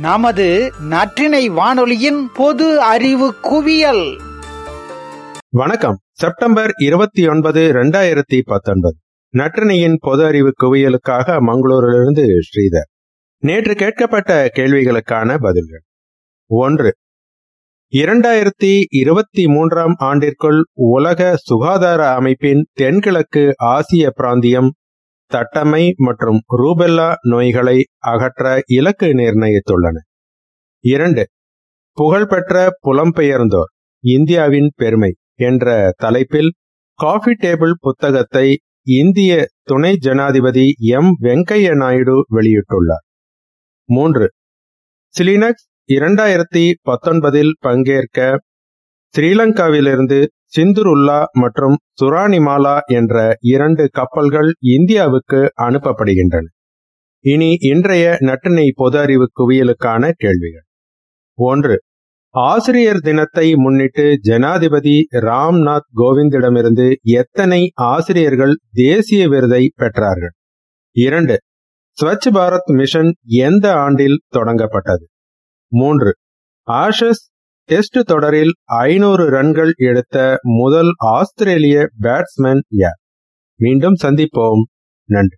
நமது நற்றினை வானொலியின் பொது அறிவு குவியல். வணக்கம். செப்டம்பர் இருபத்தி ஒன்பது இரண்டாயிரத்தி பத்தொன்பது. நற்றினையின் பொது அறிவு குவியலுக்காக மங்களூரிலிருந்து ஸ்ரீதர். நேற்று கேட்கப்பட்ட கேள்விகளுக்கான பதில்கள். ஒன்று இரண்டாயிரத்தி இருபத்தி மூன்றாம் ஆண்டிற்குள் உலக சுகாதார அமைப்பின் தென்கிழக்கு ஆசிய பிராந்தியம் தட்டமை மற்றும் ரூபெல்லா நோய்களை அகற்ற இலக்கு நிர்ணயித்துள்ளன. இரண்டு புகழ்பெற்ற புலம்பெயர்ந்தோர் இந்தியாவின் பெருமை என்ற தலைப்பில் காஃபி டேபிள் புத்தகத்தை இந்திய துணை ஜனாதிபதி எம். வெங்கைய நாயுடு வெளியிட்டுள்ளார். மூன்று சிலினக்ஸ் இரண்டாயிரத்தி பத்தொன்பதில் பங்கேற்க ஸ்ரீலங்காவிலிருந்து சிந்துருல்லா மற்றும் சுரானிமாலா என்ற இரண்டு கப்பல்கள் இந்தியாவுக்கு அனுப்பப்படுகின்றன. இனி இன்றைய நட்டினை பொது அறிவு குவியலுக்கான கேள்விகள். ஒன்று ஆசிரியர் தினத்தை முன்னிட்டு ஜனாதிபதி ராம்நாத் கோவிந்திடமிருந்து எத்தனை ஆசிரியர்கள் தேசிய விருதை பெற்றார்கள்? இரண்டு ஸ்வச் பாரத் மிஷன் எந்த ஆண்டில் தொடங்கப்பட்டது? மூன்று ஆஷஸ் டெஸ்ட் தொடரில் ஐநூறு ரன்கள் எடுத்த முதல் ஆஸ்திரேலிய பேட்ஸ்மேன் யார்? மீண்டும் சந்திப்போம். நன்றி.